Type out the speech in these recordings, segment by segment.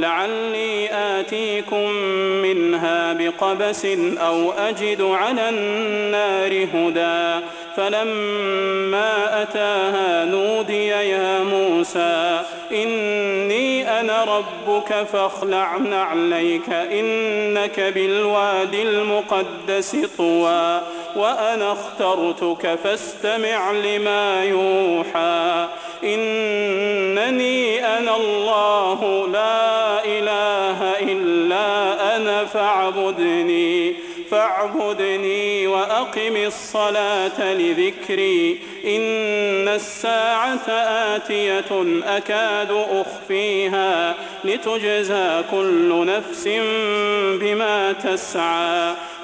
لعلي آتيكم منها بقبس أو أجد على النار هدى. فلما أتاها نودي يا موسى إني أنا ربك فاخلع نعليك إنك بالواد المقدس طوى. وأنا اخترتك فاستمع لما يوحى. إنني أنا الله لا فاعبدني فاعبدني وأقم الصلاة لذكري. إن الساعة آتية أكاد أخفيها لتجزى كل نفس بما تسعى.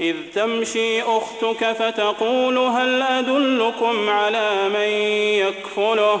إذ تمشي أختك فتقول هل أدلكم على من يكفله؟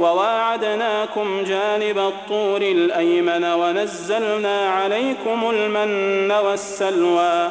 وواعدناكم جانب الطور الأيمن ونزلنا عليكم المن والسلوى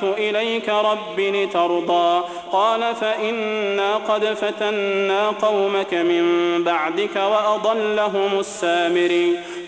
إليك رب لترضى. قال فإنا قد فتنا قومك من بعدك وأضلهم السامري.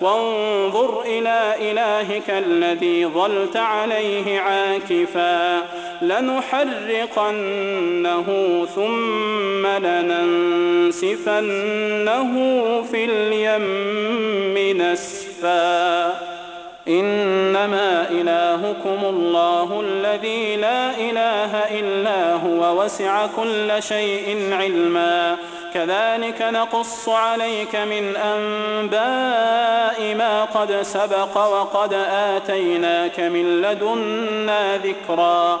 وانظر إلى إلهك الذي ظلت عليه عاكفا لنحرقنه ثم لننسفنه في اليم نسفا إنما إلهكم الله الذي لا إله إلا هو وسع كل شيء علما كذلك نقص عليك من أنباء ما قد سبق وقد آتيناك من لدنا ذكرا.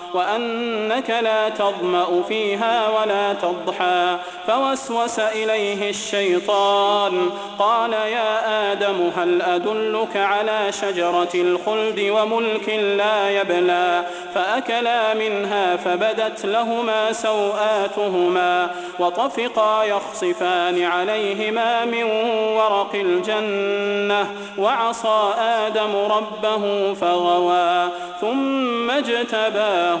وأنك لا تظمأ فيها ولا تضحى. فوسوس إليه الشيطان. قال يا آدم هل أدلك على شجرة الخلد وملك لا يبلى؟ فأكلا منها فبدت لهما سوآتهما وطفقا يخصفان عليهما من ورق الجنة. وعصى آدم ربه فغوى. ثم اجتباه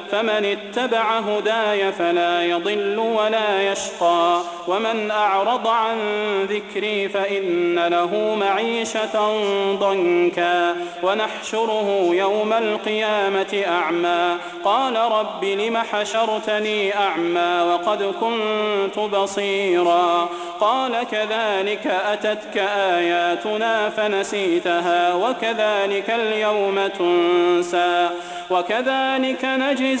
فمن اتبع هداي فلا يضل ولا يشقى. ومن أعرض عن ذكري فإن له معيشة ضنكا. ونحشره يوم القيامة أعمى. قال رب لم حشرتني أعمى وقد كنت بصيرا. قال كذلك أتتك آياتنا فنسيتها وكذلك اليوم تنسى. وكذلك نجزي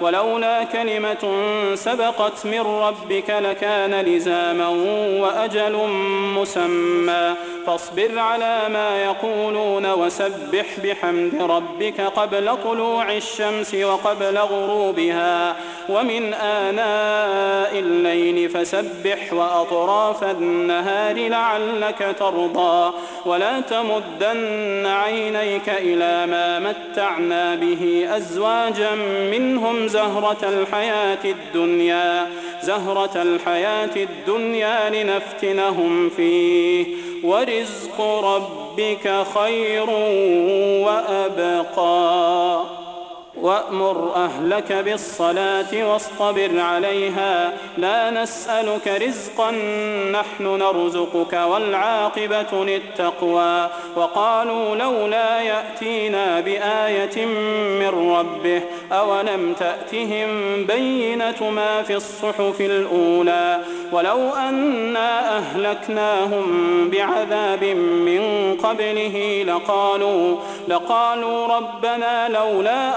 ولولا كلمة سبقت من ربك لكان لزاما وأجل مسمى. فاصبر على ما يقولون وسبح بحمد ربك قبل طلوع الشمس وقبل غروبها ومن آناء الليل فسبح وأطراف النهار لعلك ترضى. ولا تمدن عينيك إلى ما متعنا به أزواجا منهم زهرة الحياة الدنيا زهرة الحياة الدنيا لنفتنهم فيه. ورزق ربك خير وأبقى. وأمر أهلك بالصلاة واصطبر عليها. لا نسألك رزقا نحن نرزقك والعاقبة للتقوى. وقالوا لولا يأتينا بآية من ربه أولم تأتهم بينة ما في الصحف الأولى. ولو أنا أهلكناهم بعذاب من قبله لقالوا لقالوا ربنا لولا